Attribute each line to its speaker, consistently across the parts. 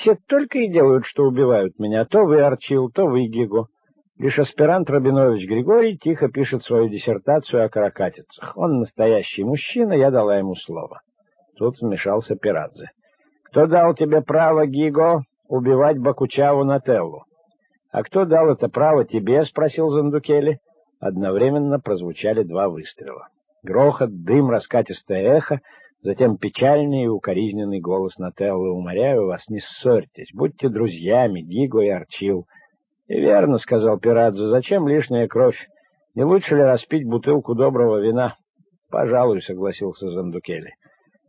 Speaker 1: Все только и делают, что убивают меня. То вы, Арчил, то вы, Гиго. Лишь аспирант Рабинович Григорий тихо пишет свою диссертацию о каракатицах. Он настоящий мужчина, я дала ему слово. Тут вмешался Пирадзе. «Кто дал тебе право, Гиго, убивать Бакучаву Нателлу?» «А кто дал это право тебе?» — спросил Зандукели. Одновременно прозвучали два выстрела. Грохот, дым, раскатистое эхо, затем печальный и укоризненный голос Нателлы. «Умоляю вас, не ссорьтесь, будьте друзьями, Гиго и Арчил». «И верно», — сказал Пирадзе, — «зачем лишняя кровь? Не лучше ли распить бутылку доброго вина?» «Пожалуй», — согласился Зандукели.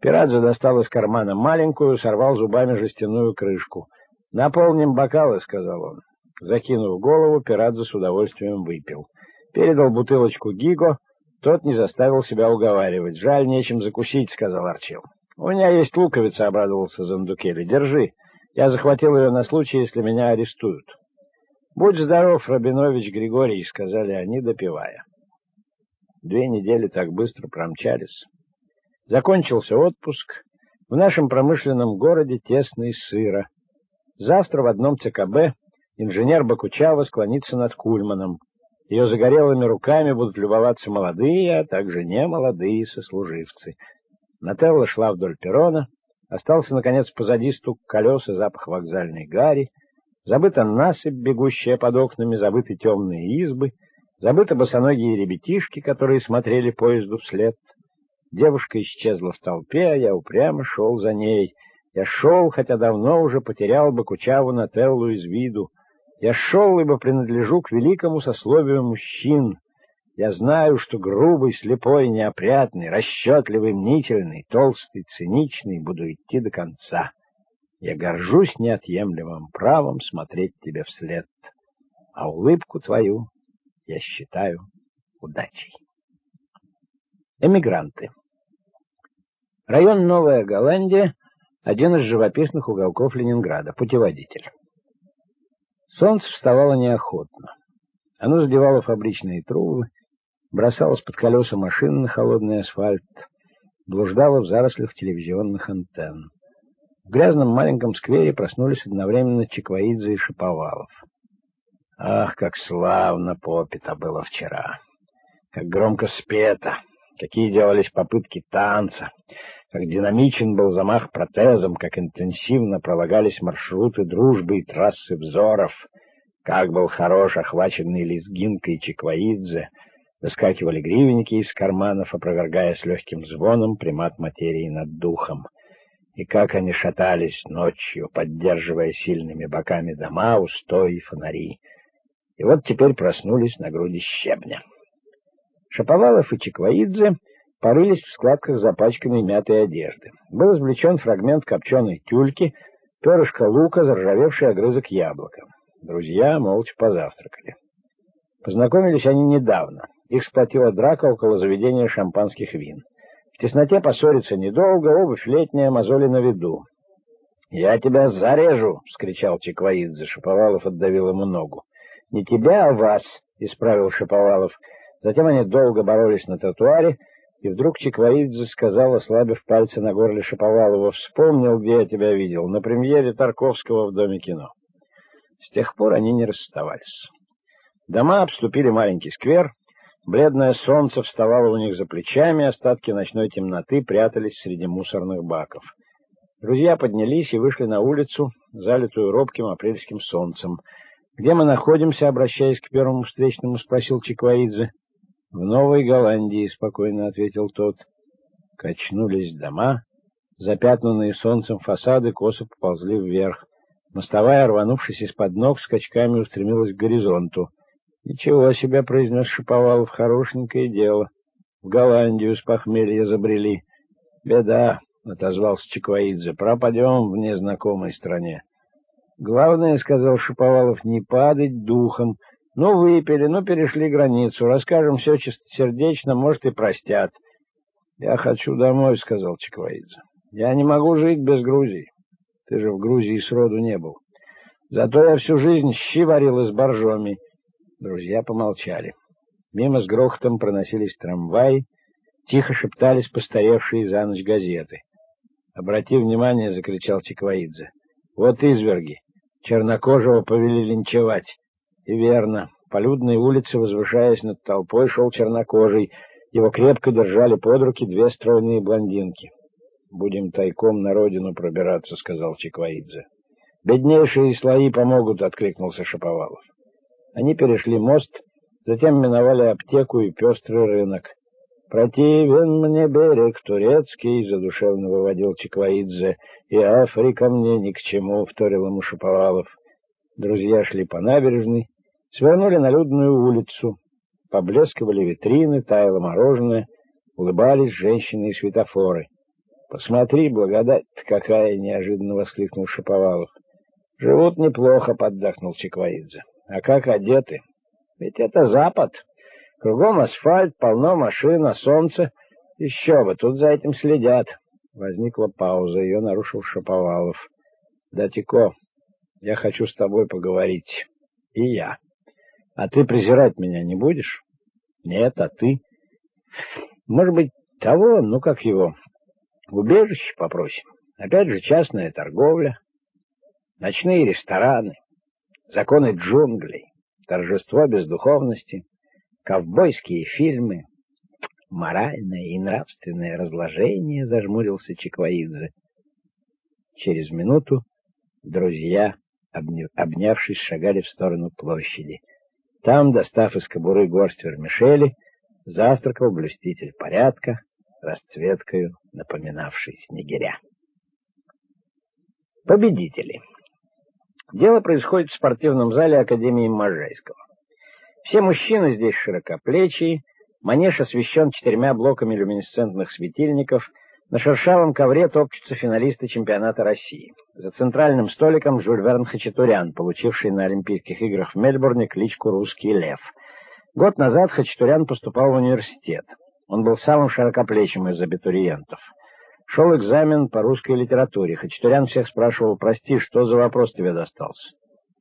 Speaker 1: Пирадзе достал из кармана маленькую, сорвал зубами жестяную крышку. «Наполним бокалы», — сказал он. Закинув голову, Пирадзе с удовольствием выпил. Передал бутылочку Гиго, тот не заставил себя уговаривать. «Жаль, нечем закусить», — сказал Арчил. «У меня есть луковица», — обрадовался Зандукели. «Держи. Я захватил ее на случай, если меня арестуют». «Будь здоров, Рабинович Григорий», — сказали они, допивая. Две недели так быстро промчались. Закончился отпуск. В нашем промышленном городе тесно и сыро. Завтра в одном ЦКБ инженер Бакучава склонится над Кульманом. Ее загорелыми руками будут любоваться молодые, а также немолодые сослуживцы. Нателла шла вдоль перрона. Остался, наконец, позади стук колес и запах вокзальной гари. Забыта насыпь, бегущая под окнами, забыты темные избы, забыты босоногие ребятишки, которые смотрели поезду вслед. Девушка исчезла в толпе, а я упрямо шел за ней. Я шел, хотя давно уже потерял бы Кучаву Нателлу из виду. Я шел, ибо принадлежу к великому сословию мужчин. Я знаю, что грубый, слепой, неопрятный, расчетливый, мнительный, толстый, циничный буду идти до конца. Я горжусь неотъемлемым правом смотреть тебе вслед, а улыбку твою я считаю удачей. Эмигранты. Район Новая Голландия — один из живописных уголков Ленинграда, путеводитель. Солнце вставало неохотно. Оно задевало фабричные трубы, бросалось под колеса машин на холодный асфальт, блуждало в зарослях телевизионных антенн. В грязном маленьком сквере проснулись одновременно Чиквоидзе и Шиповалов. Ах, как славно попито было вчера! Как громко спето! Какие делались попытки танца! Как динамичен был замах протезом, как интенсивно пролагались маршруты дружбы и трассы взоров! Как был хорош охваченный лезгинкой Чиквоидзе! Выскакивали гривенники из карманов, опровергая с легким звоном примат материи над духом — и как они шатались ночью, поддерживая сильными боками дома, устои, фонари. И вот теперь проснулись на груди щебня. Шаповалов и Чеквоидзе порылись в складках запачканной мятой одежды. Был извлечен фрагмент копченой тюльки, перышко лука, заржавевший огрызок яблока. Друзья молча позавтракали. Познакомились они недавно. Их сплотила драка около заведения шампанских вин. В тесноте поссориться недолго, обувь летняя, мозоли на виду. «Я тебя зарежу!» — вскричал Чеквоидзе. Шаповалов отдавил ему ногу. «Не тебя, а вас!» — исправил Шаповалов. Затем они долго боролись на тротуаре, и вдруг Чеквоидзе сказал, ослабив пальцы на горле Шаповалова, «Вспомнил, где я тебя видел, на премьере Тарковского в Доме кино». С тех пор они не расставались. Дома обступили маленький сквер, Бледное солнце вставало у них за плечами, остатки ночной темноты прятались среди мусорных баков. Друзья поднялись и вышли на улицу, залитую робким апрельским солнцем. «Где мы находимся?» — обращаясь к первому встречному, спросил Чиквоидзе. «В Новой Голландии», — спокойно ответил тот. Качнулись дома, запятнанные солнцем фасады косо поползли вверх. Мостовая, рванувшись из-под ног, скачками устремилась к горизонту. «Ничего себе», — произнес Шиповалов, — «хорошенькое дело. В Голландию с похмелья забрели». «Беда», — отозвался Чеквоидзе, — «пропадем в незнакомой стране». «Главное, — сказал Шиповалов, — не падать духом. Ну, выпили, ну, перешли границу. Расскажем все чистосердечно, может, и простят». «Я хочу домой», — сказал Чеквоидзе. «Я не могу жить без Грузии. Ты же в Грузии сроду не был. Зато я всю жизнь щи варил из боржоми». Друзья помолчали. Мимо с грохотом проносились трамваи, тихо шептались постаревшие за ночь газеты. «Обрати внимание!» — закричал Чиквоидзе. Вот изверги. Чернокожего повели линчевать. И верно. По людной улице, возвышаясь над толпой, шел чернокожий. Его крепко держали под руки две стройные блондинки. «Будем тайком на родину пробираться», — сказал Чиквоидзе. «Беднейшие слои помогут», — откликнулся Шаповалов. Они перешли мост, затем миновали аптеку и пестрый рынок. «Противен мне берег турецкий», — задушевно выводил Чиквоидзе, «и Африка мне ни к чему», — вторил ему Шаповалов. Друзья шли по набережной, свернули на людную улицу. Поблескивали витрины, таяло мороженое, улыбались женщины и светофоры. «Посмотри, благодать-то какая!» — неожиданно воскликнул Шаповалов. «Живут неплохо», — поддохнул Чиквоидзе. «А как одеты? Ведь это Запад. Кругом асфальт, полно машин, а солнце... Еще бы, тут за этим следят». Возникла пауза, ее нарушил Шаповалов. «Датико, я хочу с тобой поговорить. И я». А ты презирать меня не будешь? Нет, а ты? Может быть, того, ну как его, убежище попросим. Опять же, частная торговля, ночные рестораны, законы джунглей, торжество бездуховности, ковбойские фильмы, моральное и нравственное разложение, зажмурился Чиквоидзе. Через минуту друзья, обнявшись, шагали в сторону площади — там, достав из кобуры горсть вермишели, завтракал блюститель порядка, расцветкою напоминавший снегиря. Победители. Дело происходит в спортивном зале Академии Можайского. Все мужчины здесь широкоплечие, манеж освещен четырьмя блоками люминесцентных светильников — на шершавом ковре топчутся финалисты чемпионата России. За центральным столиком Жюль Верн Хачатурян, получивший на Олимпийских играх в Мельбурне кличку «Русский лев». Год назад Хачатурян поступал в университет. Он был самым широкоплечим из абитуриентов. Шел экзамен по русской литературе. Хачатурян всех спрашивал, прости, что за вопрос тебе достался?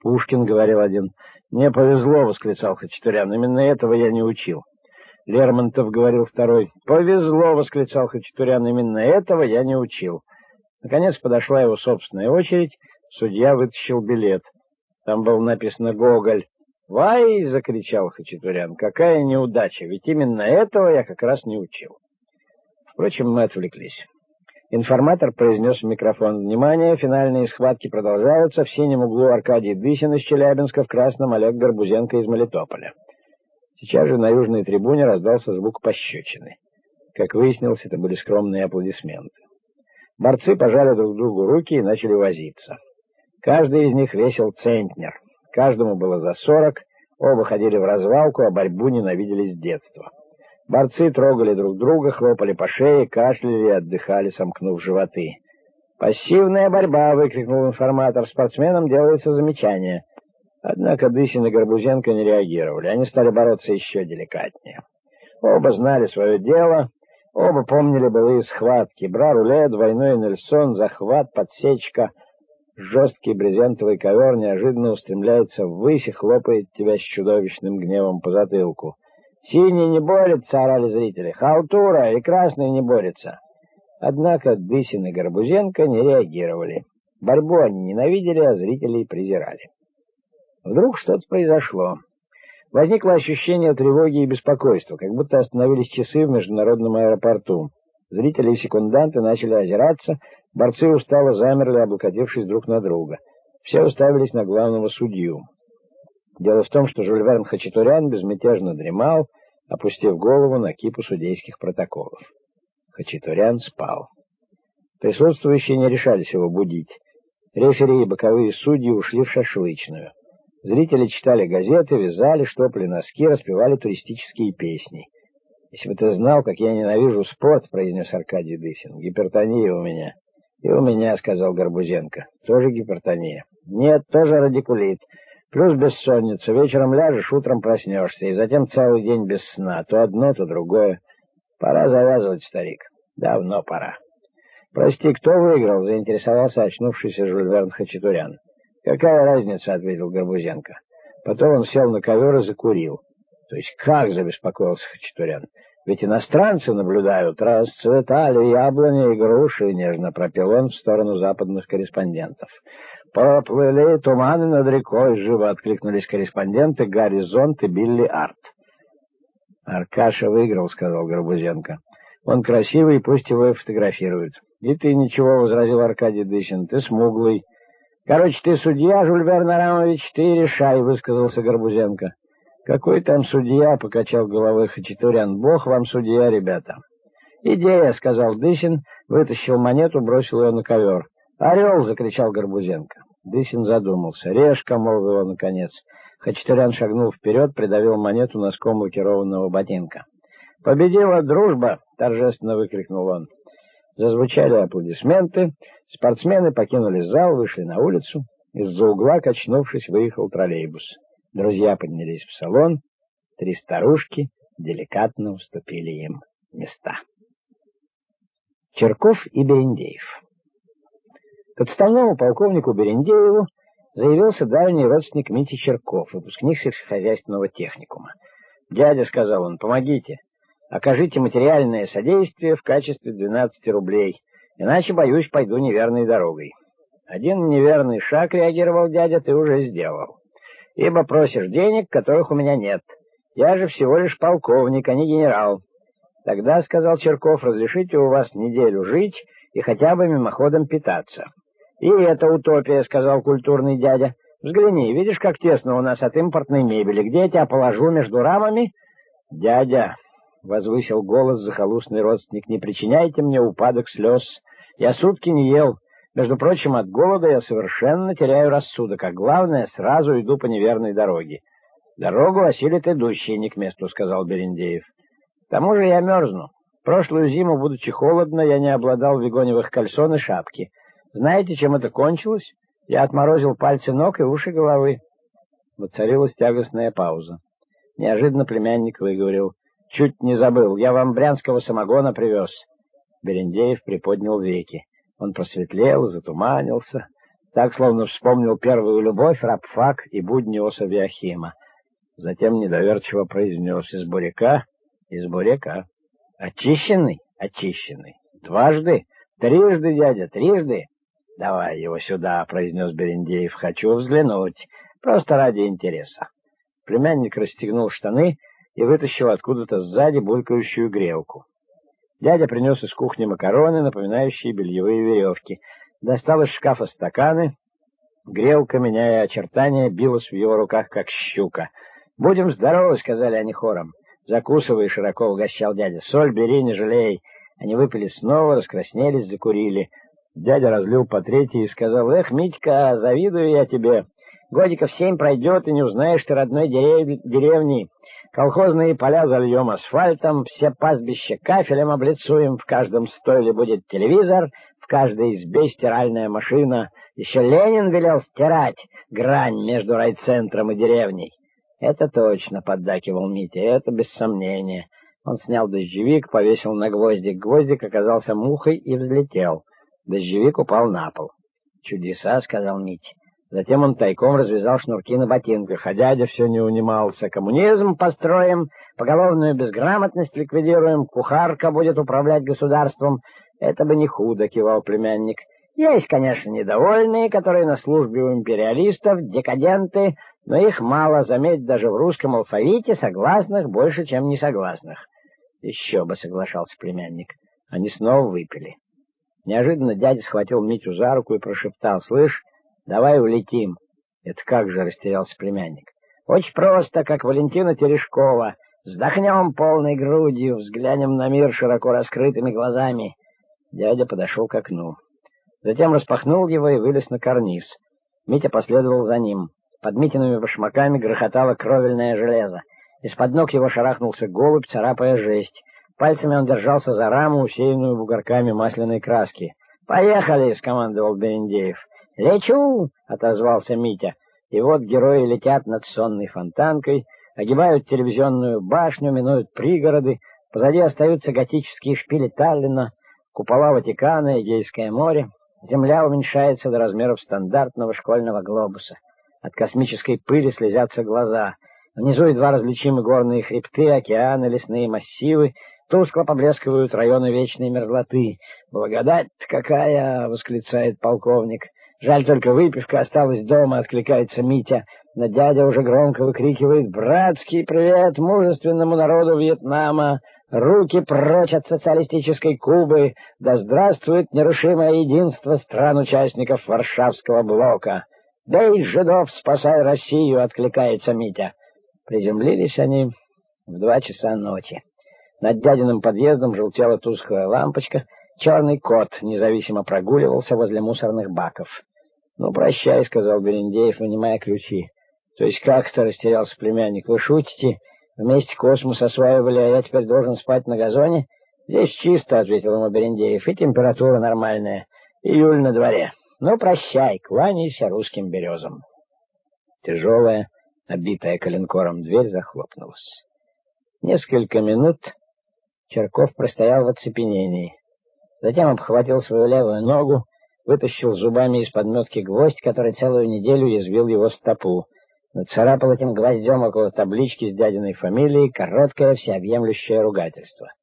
Speaker 1: Пушкин, говорил один. «Мне повезло», — восклицал Хачатурян, — «именно этого я не учил». Лермонтов говорил второй. «Повезло!» — восклицал Хачатурян. «Именно этого я не учил». Наконец подошла его собственная очередь. Судья вытащил билет. Там было написано «Гоголь». «Вай!» — закричал Хачатурян. «Какая неудача! Ведь именно этого я как раз не учил». Впрочем, мы отвлеклись. Информатор произнес в микрофон. «Внимание! Финальные схватки продолжаются. В синем углу Аркадий Дысин из Челябинска, в красном Олег Горбузенко из Мелитополя». Сейчас же на южной трибуне раздался звук пощечины. Как выяснилось, это были скромные аплодисменты. Борцы пожали друг другу руки и начали возиться. Каждый из них весил центнер. Каждому было за сорок, оба ходили в развалку, а борьбу ненавидели с детства. Борцы трогали друг друга, хлопали по шее, кашляли и отдыхали, сомкнув животы. «Пассивная борьба!» — выкрикнул информатор. «Спортсменам делается замечание». Однако Дысин и Горбузенко не реагировали. Они стали бороться еще деликатнее. Оба знали свое дело, оба помнили былые схватки. Бра-руле, двойной Нельсон, захват, подсечка. Жесткий брезентовый ковер неожиданно устремляется ввысь и хлопает тебя с чудовищным гневом по затылку. «Синий не борется!» — орали зрители. «Халтура! И красный не борется!» Однако Дысин и Горбузенко не реагировали. Борьбу они ненавидели, а зрителей презирали. Вдруг что-то произошло. Возникло ощущение тревоги и беспокойства, как будто остановились часы в международном аэропорту. Зрители и секунданты начали озираться, борцы устало замерли, облокотившись друг на друга. Все уставились на главного судью. Дело в том, что Жюльверн Хачатурян безмятежно дремал, опустив голову на кипу судейских протоколов. Хачатурян спал. Присутствующие не решались его будить. Рефери и боковые судьи ушли в шашлычную. Зрители читали газеты, вязали, штопали носки, распевали туристические песни. «Если бы ты знал, как я ненавижу спорт», — произнес Аркадий Дысин. «Гипертония у меня». «И у меня», — сказал Горбузенко. «Тоже гипертония». «Нет, тоже радикулит. Плюс бессонница. Вечером ляжешь, утром проснешься, и затем целый день без сна. То одно, то другое. Пора завязывать, старик. Давно пора». «Прости, кто выиграл?» — заинтересовался очнувшийся Жюль Хачатурян. «Какая разница?» — ответил Горбузенко. Потом он сел на ковер и закурил. «То есть как?» — забеспокоился Хачатурян. «Ведь иностранцы наблюдают. Расцветали яблони и груши», — нежно пропел он в сторону западных корреспондентов. «Поплыли туманы над рекой!» — живо откликнулись корреспонденты Горизонт и Билли Арт. «Аркаша выиграл», — сказал Горбузенко. «Он красивый, пусть его и фотографируют». «И ты ничего», — возразил Аркадий Дысин, — «ты смуглый». «Короче, ты судья, Жульбер Нарамович, ты решай», — высказался Горбузенко. «Какой там судья?» — покачал головой Хачатурян. «Бог вам судья, ребята». «Идея», — сказал Дысин, вытащил монету, бросил ее на ковер. «Орел!» — закричал Горбузенко. Дысин задумался. «Решка!» — молвил он наконец. Хачатурян шагнул вперед, придавил монету носком лакированного ботинка. «Победила дружба!» — торжественно выкрикнул он. Зазвучали аплодисменты. Спортсмены покинули зал, вышли на улицу. Из-за угла, качнувшись, выехал троллейбус. Друзья поднялись в салон. Три старушки деликатно уступили им места. Черков и Берендеев к отставному полковнику Берендееву заявился дальний родственник Мити Черков, выпускник сельскохозяйственного техникума. «Дядя», — сказал он, — «помогите, окажите материальное содействие в качестве 12 рублей, иначе, боюсь, пойду неверной дорогой». «Один неверный шаг, — реагировал дядя, — ты уже сделал, ибо просишь денег, которых у меня нет. Я же всего лишь полковник, а не генерал». «Тогда, — сказал Черков, — разрешите у вас неделю жить и хотя бы мимоходом питаться». «И это утопия», — сказал культурный дядя. «Взгляни, видишь, как тесно у нас от импортной мебели. Где я тебя положу между рамами?» «Дядя», — возвысил голос захолустный родственник, — «не причиняйте мне упадок слез. Я сутки не ел. Между прочим, от голода я совершенно теряю рассудок, а главное, сразу иду по неверной дороге». «Дорогу осилит идущий, не к месту», — сказал Берендеев. «К тому же я мерзну. Прошлую зиму, будучи холодно, я не обладал вегоневых кальсон и шапки». Знаете, чем это кончилось? Я отморозил пальцы ног и уши головы. Воцарилась тягостная пауза. Неожиданно племянник выговорил. Чуть не забыл, я вам брянского самогона привез. Берендеев приподнял веки. Он просветлел, затуманился, так, словно вспомнил первую любовь, рабфак и будни Осави Ахима. Затем недоверчиво произнес из буряка, из буряка. Очищенный? Очищенный. Дважды? Трижды, дядя, трижды. «Давай его сюда», — произнес Берендеев. «Хочу взглянуть. Просто ради интереса». Племянник расстегнул штаны и вытащил откуда-то сзади булькающую грелку. Дядя принес из кухни макароны, напоминающие бельевые веревки. Достал из шкафа стаканы. Грелка, меняя очертания, билась в его руках, как щука. «Будем здоровы», — сказали они хором. Закусывая, широко угощал дядя. «Соль бери, не жалей». Они выпили снова, раскраснелись, закурили. Дядя разлил по третьей и сказал, «Эх, Митька, завидую я тебе. Годиков семь пройдет, и не узнаешь ты родной дерев... деревни. Колхозные поля зальем асфальтом, все пастбища кафелем облицуем, в каждом стойле будет телевизор, в каждой избе стиральная машина. Еще Ленин велел стирать грань между райцентром и деревней». «Это точно», — поддакивал Митя, — «это без сомнения». Он снял дождевик, повесил на гвоздик. Гвоздик оказался мухой и взлетел. Дождевик упал на пол. «Чудеса», — сказал Митя. Затем он тайком развязал шнурки на ботинках, а дядя все не унимался. «Коммунизм построим, поголовную безграмотность ликвидируем, кухарка будет управлять государством. Это бы не худо», — кивал племянник. «Есть, конечно, недовольные, которые на службе у империалистов, декаденты, но их мало, заметь, даже в русском алфавите согласных больше, чем несогласных». «Еще бы», — соглашался племянник. Они снова выпили. Неожиданно дядя схватил Митю за руку и прошептал, «Слышь, давай улетим». «Это как же?» — растерялся племянник. «Очень просто, как Валентина Терешкова. Вздохнем полной грудью, взглянем на мир широко раскрытыми глазами». Дядя подошел к окну. Затем распахнул его и вылез на карниз. Митя последовал за ним. Под Митиными башмаками грохотало кровельное железо. Из-под ног его шарахнулся голубь, царапая жесть. Пальцами он держался за раму, усеянную бугорками масляной краски. «Поехали!» — скомандовал Берендеев. «Лечу!» — отозвался Митя. И вот герои летят над сонной фонтанкой, огибают телевизионную башню, минуют пригороды, позади остаются готические шпили Таллина, купола Ватикана, Эгейское море. Земля уменьшается до размеров стандартного школьного глобуса. От космической пыли слезятся глаза. Внизу едва различимы горные хребты, океаны, лесные массивы — Тускло поблескивают районы вечной мерзлоты. «Благодать какая!» — восклицает полковник. Жаль только выпивка осталась дома, откликается Митя. Но дядя уже громко выкрикивает «Братский привет мужественному народу Вьетнама! Руки прочь от социалистической Кубы! Да здравствует нерушимое единство стран-участников Варшавского блока! «Бей жидов, спасай Россию!» — откликается Митя. Приземлились они в два часа ночи. Над дядиным подъездом желтела тусклая лампочка. Черный кот независимо прогуливался возле мусорных баков. «Ну, прощай», — сказал Берендеев, вынимая ключи. «То есть как-то растерялся племянник. Вы шутите? Вместе космос осваивали, а я теперь должен спать на газоне?» «Здесь чисто», — ответил ему Берендеев, — «и температура нормальная. Июль на дворе». Ну, прощай, кланяйся русским березам. Тяжелая, обитая коленкором дверь захлопнулась. Несколько минут Черков простоял в оцепенении. Затем обхватил свою левую ногу, вытащил зубами из подметки гвоздь, который целую неделю язвил его стопу. Нацарапал этим гвоздем около таблички с дядиной фамилией короткое всеобъемлющее ругательство —